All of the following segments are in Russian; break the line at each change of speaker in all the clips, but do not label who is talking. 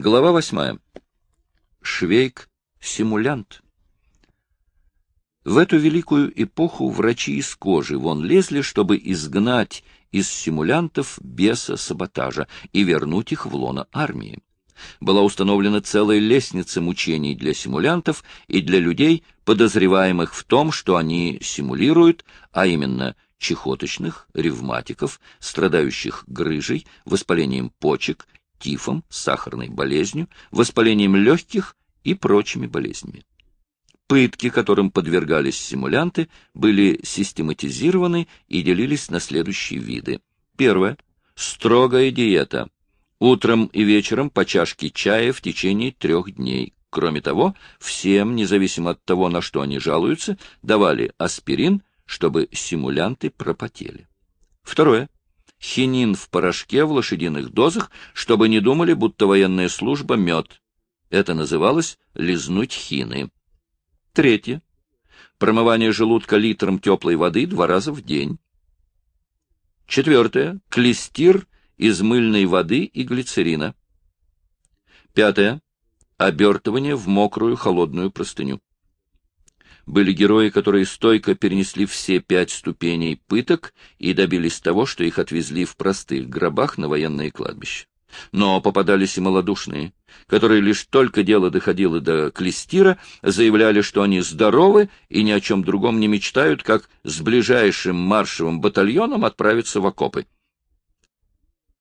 Глава восьмая. Швейк — симулянт. В эту великую эпоху врачи из кожи вон лезли, чтобы изгнать из симулянтов беса саботажа и вернуть их в лоно армии. Была установлена целая лестница мучений для симулянтов и для людей, подозреваемых в том, что они симулируют, а именно чехоточных, ревматиков, страдающих грыжей, воспалением почек, тифом, сахарной болезнью, воспалением легких и прочими болезнями. Пытки, которым подвергались симулянты, были систематизированы и делились на следующие виды. Первое. Строгая диета. Утром и вечером по чашке чая в течение трех дней. Кроме того, всем, независимо от того, на что они жалуются, давали аспирин, чтобы симулянты пропотели. Второе. Хинин в порошке в лошадиных дозах, чтобы не думали, будто военная служба — мед. Это называлось «лизнуть хины». Третье. Промывание желудка литром теплой воды два раза в день. Четвертое. Клестир из мыльной воды и глицерина. Пятое. Обертывание в мокрую холодную простыню. Были герои, которые стойко перенесли все пять ступеней пыток и добились того, что их отвезли в простых гробах на военные кладбища. Но попадались и малодушные, которые лишь только дело доходило до клестира, заявляли, что они здоровы и ни о чем другом не мечтают, как с ближайшим маршевым батальоном отправиться в окопы.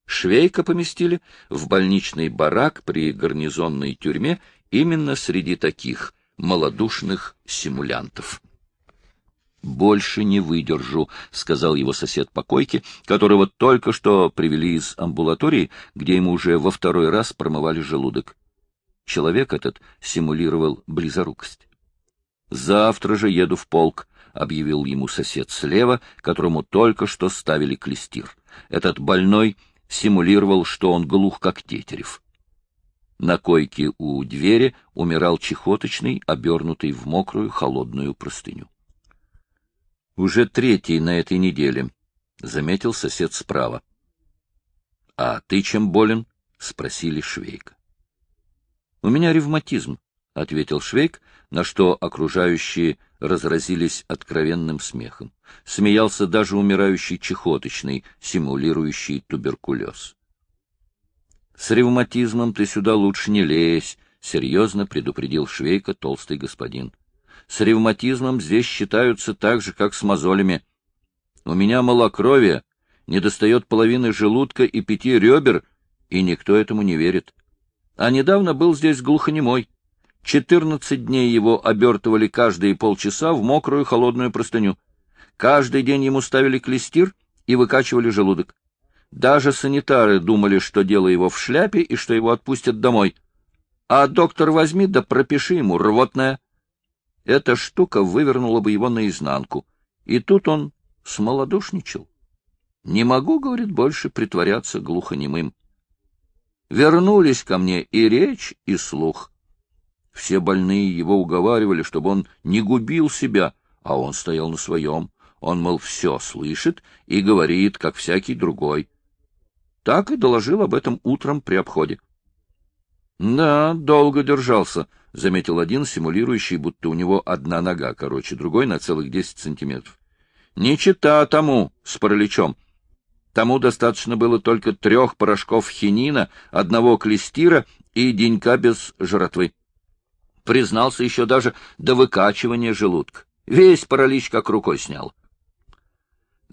Швейка поместили в больничный барак при гарнизонной тюрьме именно среди таких малодушных симулянтов. «Больше не выдержу», — сказал его сосед по койке, которого только что привели из амбулатории, где ему уже во второй раз промывали желудок. Человек этот симулировал близорукость. «Завтра же еду в полк», — объявил ему сосед слева, которому только что ставили клестир. Этот больной симулировал, что он глух, как тетерев. На койке у двери умирал чехоточный, обернутый в мокрую холодную простыню. Уже третий на этой неделе, — заметил сосед справа. — А ты чем болен? — спросили Швейка. — У меня ревматизм, — ответил Швейк, на что окружающие разразились откровенным смехом. Смеялся даже умирающий чехоточный, симулирующий туберкулез. — С ревматизмом ты сюда лучше не лезь, — серьезно предупредил Швейка толстый господин. — с ревматизмом здесь считаются так же, как с мозолями. У меня малокровие, недостает половины желудка и пяти ребер, и никто этому не верит. А недавно был здесь глухонемой. Четырнадцать дней его обертывали каждые полчаса в мокрую холодную простыню. Каждый день ему ставили клестир и выкачивали желудок. Даже санитары думали, что дело его в шляпе и что его отпустят домой. А доктор возьми да пропиши ему рвотное. Эта штука вывернула бы его наизнанку. И тут он смолодушничал. Не могу, говорит, больше притворяться глухонемым. Вернулись ко мне и речь, и слух. Все больные его уговаривали, чтобы он не губил себя, а он стоял на своем. Он, мол, все слышит и говорит, как всякий другой. Так и доложил об этом утром при обходе. Да, долго держался, — заметил один, симулирующий, будто у него одна нога короче, другой на целых десять сантиметров. — Не чита тому с параличом. Тому достаточно было только трех порошков хинина, одного клестира и денька без жратвы. Признался еще даже до выкачивания желудка. Весь паралич как рукой снял.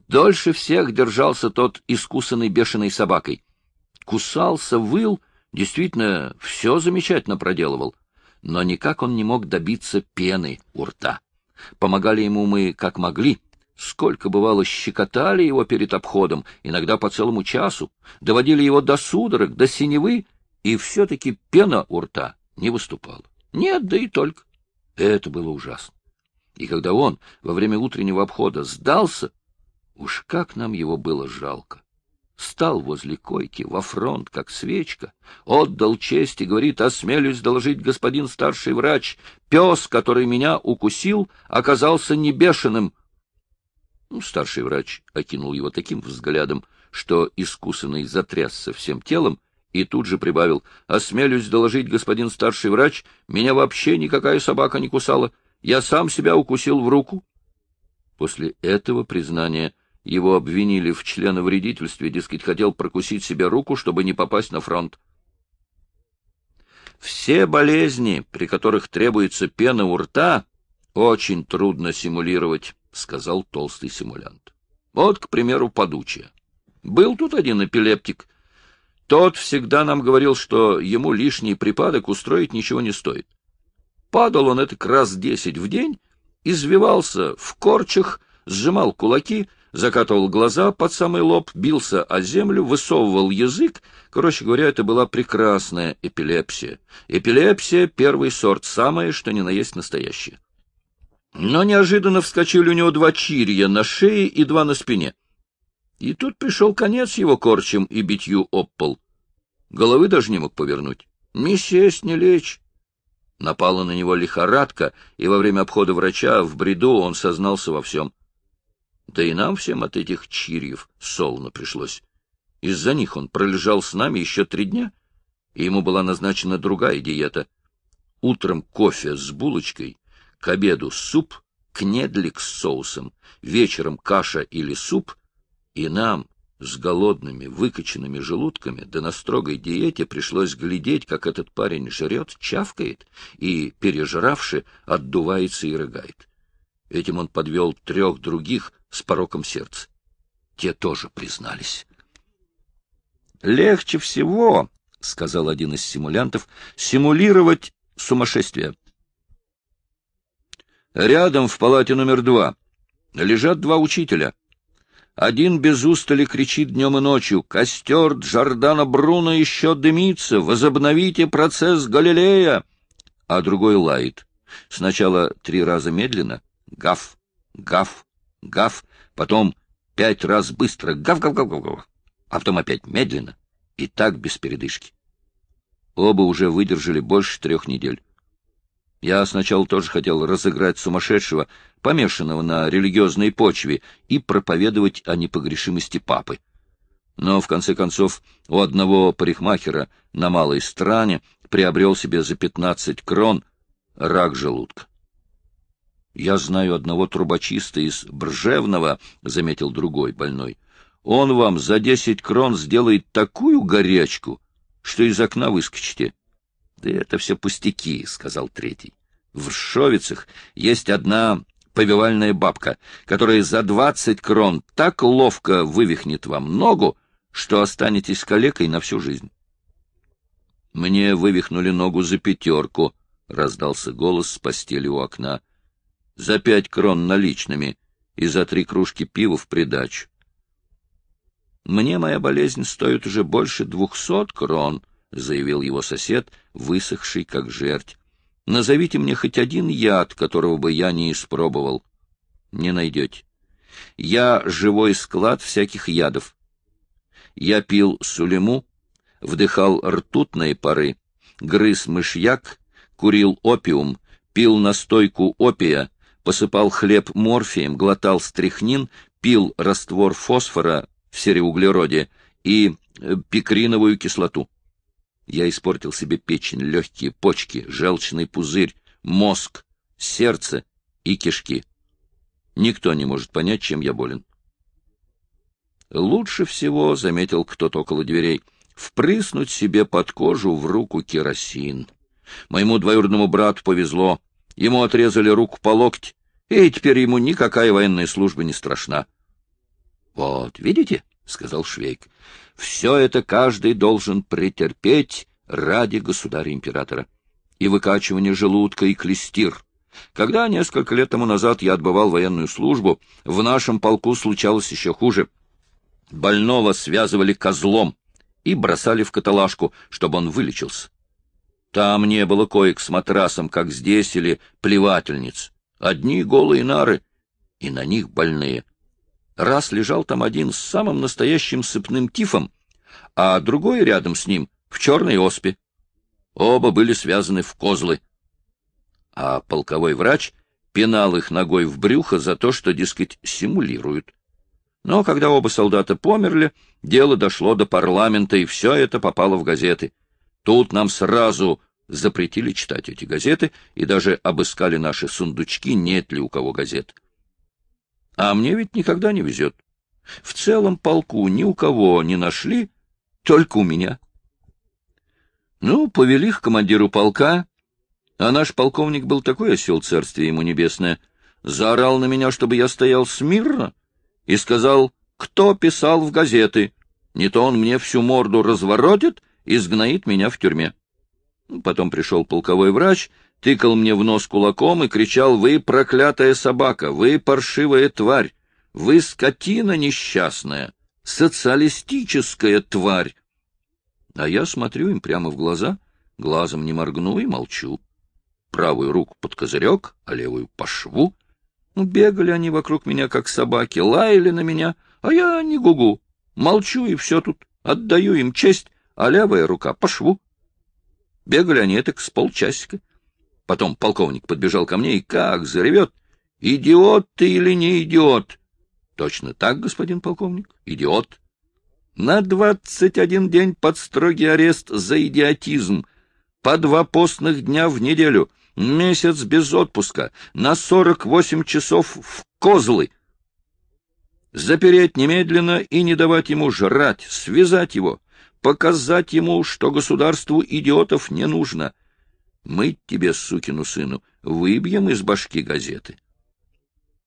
Дольше всех держался тот искусанный бешеной собакой. Кусался, выл, действительно, все замечательно проделывал но никак он не мог добиться пены у рта. Помогали ему мы как могли. Сколько, бывало, щекотали его перед обходом, иногда по целому часу, доводили его до судорог, до синевы, и все-таки пена у рта не выступала. Нет, да и только. Это было ужасно. И когда он во время утреннего обхода сдался, уж как нам его было жалко стал возле койки во фронт, как свечка, отдал честь и говорит, осмелюсь доложить господин старший врач, пес, который меня укусил, оказался не бешеным. Ну, старший врач окинул его таким взглядом, что искусанный затрясся всем телом И тут же прибавил, «Осмелюсь доложить, господин старший врач, меня вообще никакая собака не кусала. Я сам себя укусил в руку». После этого признания его обвинили в членовредительстве, дескать, хотел прокусить себе руку, чтобы не попасть на фронт. Все болезни, при которых требуется пена у рта, очень трудно симулировать, — сказал толстый симулянт. Вот, к примеру, подучие. Был тут один эпилептик. Тот всегда нам говорил, что ему лишний припадок устроить ничего не стоит. Падал он это раз десять в день, извивался в корчах, сжимал кулаки, закатывал глаза под самый лоб, бился о землю, высовывал язык. Короче говоря, это была прекрасная эпилепсия. Эпилепсия — первый сорт, самое, что ни на есть настоящее. Но неожиданно вскочили у него два чирья на шее и два на спине. И тут пришел конец его корчем и битью об пол. Головы даже не мог повернуть. Ни сесть, ни лечь. Напала на него лихорадка, и во время обхода врача в бреду он сознался во всем. Да и нам всем от этих чирьев солоно пришлось. Из-за них он пролежал с нами еще три дня, и ему была назначена другая диета. Утром кофе с булочкой, к обеду суп, кнедлик с соусом, вечером каша или суп, и нам с голодными, выкоченными желудками, да на строгой диете пришлось глядеть, как этот парень жрет, чавкает и, пережравши, отдувается и рыгает. Этим он подвел трех других с пороком сердца. Те тоже признались. «Легче всего, — сказал один из симулянтов, — симулировать сумасшествие. Рядом в палате номер два лежат два учителя — один без устали кричит днем и ночью «Костер Джордана Бруно еще дымится! Возобновите процесс Галилея!» А другой лает. Сначала три раза медленно — гав, гав, гав, потом пять раз быстро — гав-гав-гав-гав, а потом опять медленно и так без передышки. Оба уже выдержали больше трех недель. Я сначала тоже хотел разыграть сумасшедшего, помешанного на религиозной почве, и проповедовать о непогрешимости папы. Но, в конце концов, у одного парикмахера на малой стране приобрел себе за пятнадцать крон рак желудка. — Я знаю одного трубочиста из Бржевного, — заметил другой больной. — Он вам за десять крон сделает такую горячку, что из окна выскочите. — Да это все пустяки, — сказал третий. — В Ршовицах есть одна повивальная бабка, которая за двадцать крон так ловко вывихнет вам ногу, что останетесь калекой на всю жизнь. — Мне вывихнули ногу за пятерку, — раздался голос с постели у окна. — За пять крон наличными и за три кружки пива в придачу. — Мне моя болезнь стоит уже больше двухсот крон, — заявил его сосед, высохший как жерть. Назовите мне хоть один яд, которого бы я не испробовал. Не найдете. Я живой склад всяких ядов. Я пил сулему, вдыхал ртутные пары, грыз мышьяк, курил опиум, пил настойку опия, посыпал хлеб морфием, глотал стрихнин, пил раствор фосфора в сероуглероде и э, пикриновую кислоту. Я испортил себе печень, легкие, почки, желчный пузырь, мозг, сердце и кишки. Никто не может понять, чем я болен. Лучше всего, — заметил кто-то около дверей, — впрыснуть себе под кожу в руку керосин. Моему двоюродному брату повезло. Ему отрезали руку по локоть, и теперь ему никакая военная служба не страшна. — Вот, видите? — сказал Швейк. — Все это каждый должен претерпеть ради государя-императора. И выкачивание желудка, и клестир. Когда несколько лет тому назад я отбывал военную службу, в нашем полку случалось еще хуже. Больного связывали козлом и бросали в каталажку, чтобы он вылечился. Там не было коек с матрасом, как здесь, или плевательниц. Одни голые нары, и на них больные — Раз лежал там один с самым настоящим сыпным тифом, а другой рядом с ним в черной оспе. Оба были связаны в козлы. А полковой врач пинал их ногой в брюхо за то, что, дескать, симулируют. Но когда оба солдата померли, дело дошло до парламента, и все это попало в газеты. Тут нам сразу запретили читать эти газеты и даже обыскали наши сундучки, нет ли у кого газет. А мне ведь никогда не везет. В целом полку ни у кого не нашли, только у меня. Ну, повели к командиру полка, а наш полковник был такой осел, царствие ему небесное, заорал на меня, чтобы я стоял смирно, и сказал, кто писал в газеты, не то он мне всю морду разворотит и сгноит меня в тюрьме. Потом пришел полковой врач, тыкал мне в нос кулаком и кричал, «Вы проклятая собака! Вы паршивая тварь! Вы скотина несчастная! Социалистическая тварь!» А я смотрю им прямо в глаза, глазом не моргну и молчу. Правую руку под козырек, а левую по шву. Ну, бегали они вокруг меня, как собаки, лаяли на меня, а я не гугу. Молчу, и все тут. Отдаю им честь, а левая рука по шву. Бегали они так с полчасика. Потом полковник подбежал ко мне и как заревет. «Идиот ты или не идиот?» «Точно так, господин полковник, идиот». «На двадцать один день под строгий арест за идиотизм, по два постных дня в неделю, месяц без отпуска, на сорок восемь часов в козлы». Запереть немедленно и не давать ему жрать, связать его, показать ему, что государству идиотов не нужно. Мы тебе, сукину сыну, выбьем из башки газеты.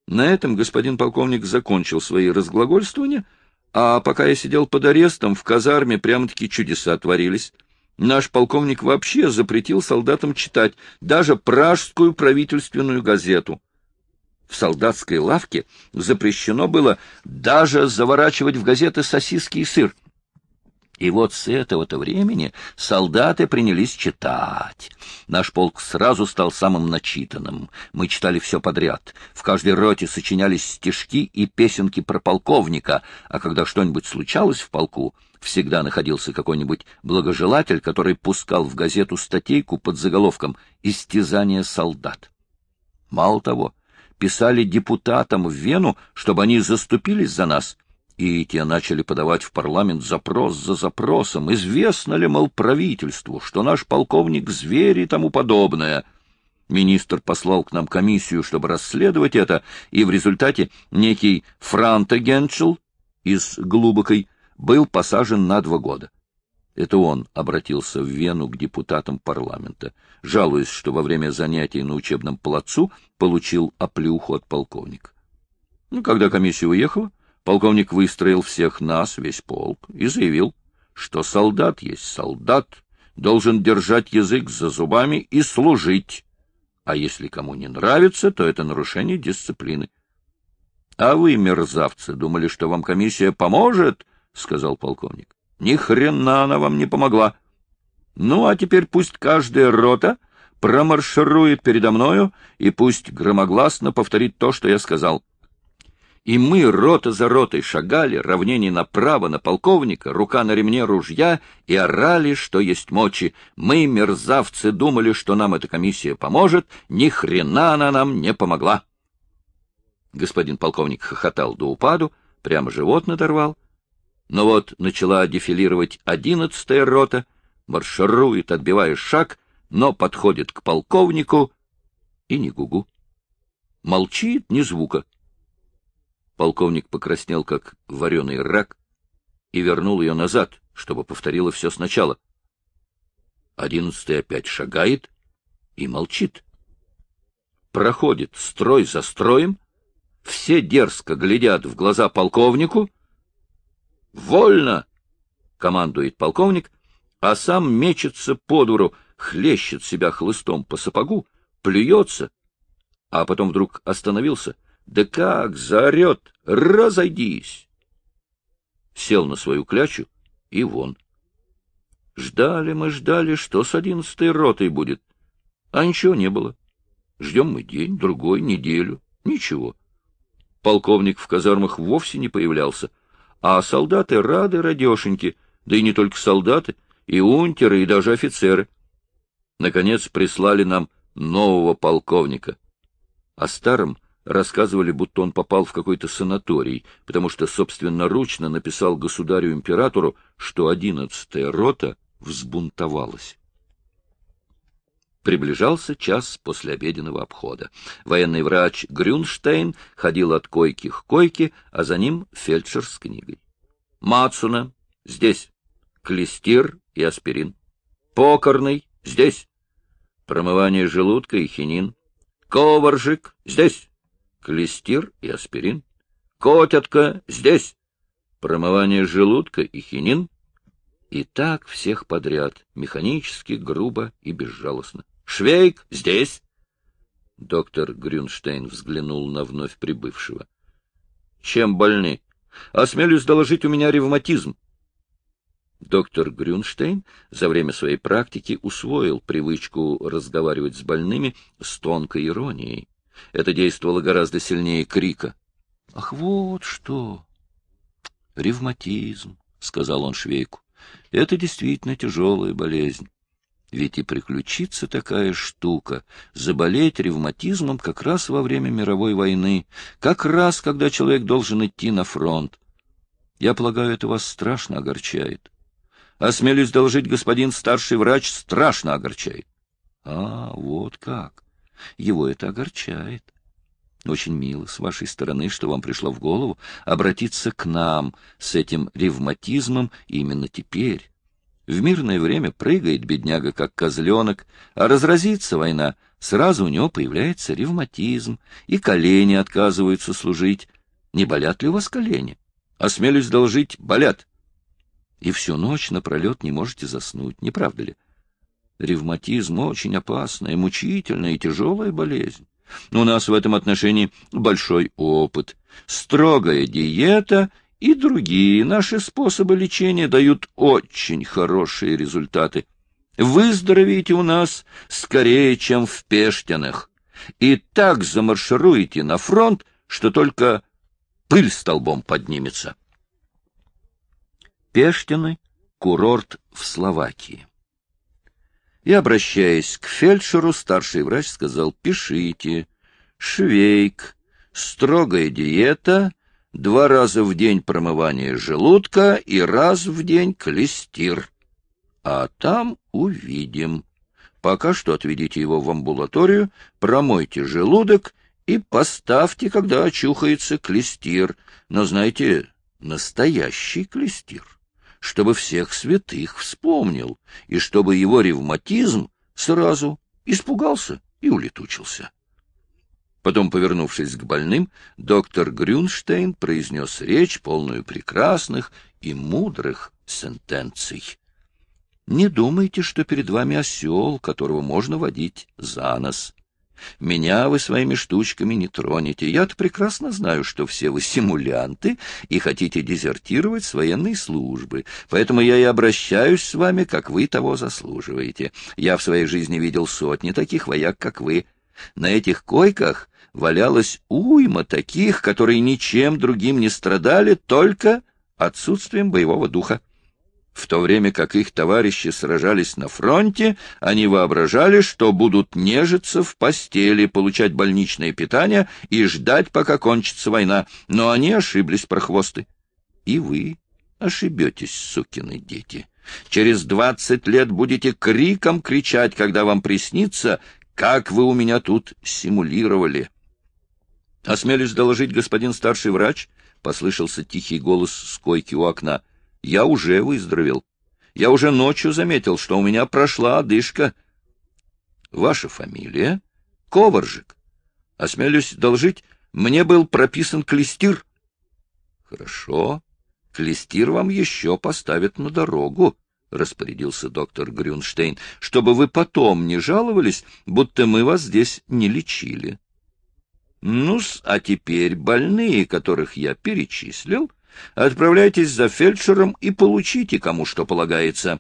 На этом господин полковник закончил свои разглагольствования, а пока я сидел под арестом, в казарме прямо-таки чудеса творились. Наш полковник вообще запретил солдатам читать даже пражскую правительственную газету. В солдатской лавке запрещено было даже заворачивать в газеты сосиски и сыр. И вот с этого-то времени солдаты принялись читать. Наш полк сразу стал самым начитанным. Мы читали все подряд. В каждой роте сочинялись стишки и песенки про полковника, а когда что-нибудь случалось в полку, всегда находился какой-нибудь благожелатель, который пускал в газету статейку под заголовком «Истязание солдат». Мало того, писали депутатам в Вену, чтобы они заступились за нас — и те начали подавать в парламент запрос за запросом, известно ли, мол, правительству, что наш полковник зверь и тому подобное. Министр послал к нам комиссию, чтобы расследовать это, и в результате некий Франта Генчел из Глубокой был посажен на два года. Это он обратился в Вену к депутатам парламента, жалуясь, что во время занятий на учебном плацу получил оплюху от полковника. Ну, когда комиссия уехала, Полковник выстроил всех нас, весь полк, и заявил, что солдат есть солдат, должен держать язык за зубами и служить. А если кому не нравится, то это нарушение дисциплины. — А вы, мерзавцы, думали, что вам комиссия поможет? — сказал полковник. — Ни хрена она вам не помогла. Ну, а теперь пусть каждая рота промарширует передо мною и пусть громогласно повторит то, что я сказал. — и мы рота за ротой шагали, равнение направо на полковника, рука на ремне ружья, и орали, что есть мочи. Мы, мерзавцы, думали, что нам эта комиссия поможет, ни хрена она нам не помогла. Господин полковник хохотал до упаду, прямо живот надорвал. Но вот начала дефилировать одиннадцатая рота, марширует, отбивая шаг, но подходит к полковнику и ни гугу. Молчит ни звука. Полковник покраснел, как вареный рак, и вернул ее назад, чтобы повторила все сначала. Одиннадцатый опять шагает и молчит. Проходит строй за строем, все дерзко глядят в глаза полковнику. «Вольно!» — командует полковник, а сам мечется по двору, хлещет себя хлыстом по сапогу, плюется, а потом вдруг остановился — да как заорет! Разойдись! Сел на свою клячу и вон. Ждали мы, ждали, что с одиннадцатой ротой будет. А ничего не было. Ждем мы день, другой, неделю. Ничего. Полковник в казармах вовсе не появлялся, а солдаты рады радешеньки, да и не только солдаты, и унтеры, и даже офицеры. Наконец прислали нам нового полковника. О старом Рассказывали, будто он попал в какой-то санаторий, потому что собственноручно написал государю-императору, что одиннадцатая рота взбунтовалась. Приближался час после обеденного обхода. Военный врач Грюнштейн ходил от койки к койке, а за ним фельдшер с книгой. Мацуна здесь. Клестир и аспирин. Покорный здесь. Промывание желудка и хинин. Коваржик здесь. Клестир и аспирин. Котятка здесь. Промывание желудка и хинин. И так всех подряд, механически, грубо и безжалостно. Швейк здесь. Доктор Грюнштейн взглянул на вновь прибывшего. — Чем больны? Осмелюсь доложить, у меня ревматизм. Доктор Грюнштейн за время своей практики усвоил привычку разговаривать с больными с тонкой иронией. Это действовало гораздо сильнее крика. — Ах, вот что! — Ревматизм, — сказал он швейку. — Это действительно тяжелая болезнь. Ведь и приключится такая штука, заболеть ревматизмом как раз во время мировой войны, как раз, когда человек должен идти на фронт. Я полагаю, это вас страшно огорчает. Осмелюсь доложить, господин старший врач, страшно огорчает. А, вот как. Его это огорчает. Очень мило с вашей стороны, что вам пришло в голову обратиться к нам с этим ревматизмом именно теперь в мирное время прыгает бедняга, как козленок, а разразится война, сразу у него появляется ревматизм, и колени отказываются служить. Не болят ли у вас колени? Осмелюсь должить, болят. И всю ночь напролет не можете заснуть, не правда ли? Ревматизм — очень опасная, мучительная и тяжелая болезнь. У нас в этом отношении большой опыт. Строгая диета — и другие наши способы лечения дают очень хорошие результаты. Выздоровеете у нас скорее, чем в Пештинах, и так замаршируете на фронт, что только пыль столбом поднимется. Пештины — курорт в Словакии. И, обращаясь к фельдшеру, старший врач сказал, пишите, швейк, строгая диета, два раза в день промывание желудка и раз в день клестир. А там увидим. Пока что отведите его в амбулаторию, промойте желудок и поставьте, когда очухается клестир. Но, знаете, настоящий клестир, чтобы всех святых вспомнил, и чтобы его ревматизм сразу испугался и улетучился. Потом, повернувшись к больным, доктор Грюнштейн произнес речь, полную прекрасных и мудрых сентенций. «Не думайте, что перед вами осел, которого можно водить за нос. Меня вы своими штучками не тронете. Я-то прекрасно знаю, что все вы симулянты и хотите дезертировать с военной службы, поэтому я и обращаюсь с вами, как вы того заслуживаете. Я в своей жизни видел сотни таких вояк, как вы. На этих койках валялась уйма таких, которые ничем другим не страдали, только отсутствием боевого духа. В то время как их товарищи сражались на фронте, они воображали, что будут нежиться в постели, получать больничное питание и ждать, пока кончится война. Но они ошиблись, прохвосты. И вы ошибетесь, сукины дети. Через двадцать лет будете криком кричать, когда вам приснится, как вы у меня тут симулировали. — Осмелюсь доложить, господин старший врач, — послышался тихий голос с койки у окна. — Я уже выздоровел. Я уже ночью заметил, что у меня прошла одышка. — Ваша фамилия? — Коваржик. Осмелюсь доложить, мне был прописан клестир. — Хорошо. Клестир вам еще поставят на дорогу. — распорядился доктор Грюнштейн, — чтобы вы потом не жаловались, будто мы вас здесь не лечили. ну а теперь больные, которых я перечислил, отправляйтесь за фельдшером и получите, кому что полагается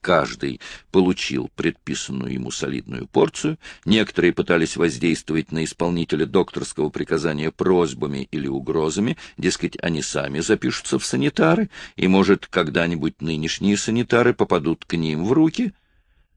каждый получил предписанную ему солидную порцию, некоторые пытались воздействовать на исполнителя докторского приказания просьбами или угрозами, дескать, они сами запишутся в санитары, и, может, когда-нибудь нынешние санитары попадут к ним в руки.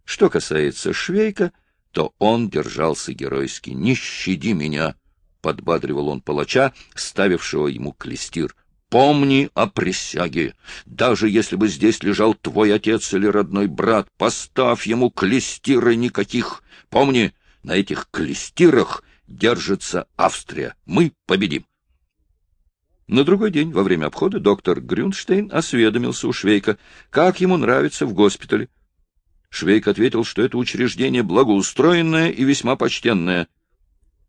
Что касается Швейка, то он держался геройски. «Не щади меня!» — подбадривал он палача, ставившего ему клестир. «Помни о присяге. Даже если бы здесь лежал твой отец или родной брат, поставь ему клестиры никаких. Помни, на этих клестирах держится Австрия. Мы победим!» На другой день, во время обхода, доктор Грюнштейн осведомился у Швейка, как ему нравится в госпитале. Швейк ответил, что это учреждение благоустроенное и весьма почтенное.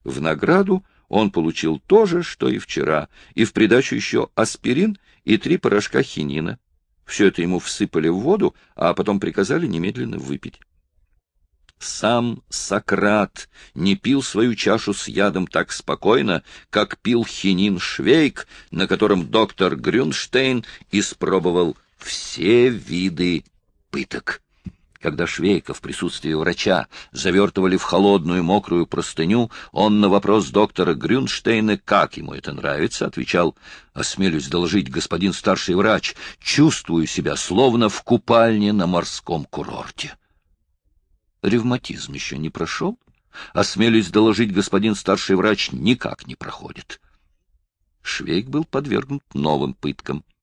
В награду он получил то же, что и вчера, и в придачу еще аспирин и три порошка хинина. Все это ему всыпали в воду, а потом приказали немедленно выпить. Сам Сократ не пил свою чашу с ядом так спокойно, как пил хинин Швейк, на котором доктор Грюнштейн испробовал все виды пыток. Когда Швейка в присутствии врача завертывали в холодную мокрую простыню, он на вопрос доктора Грюнштейна, как ему это нравится, отвечал, «Осмелюсь доложить, господин старший врач, чувствую себя словно в купальне на морском курорте». Ревматизм еще не прошел? Осмелюсь доложить, господин старший врач никак не проходит. Швейк был подвергнут новым пыткам.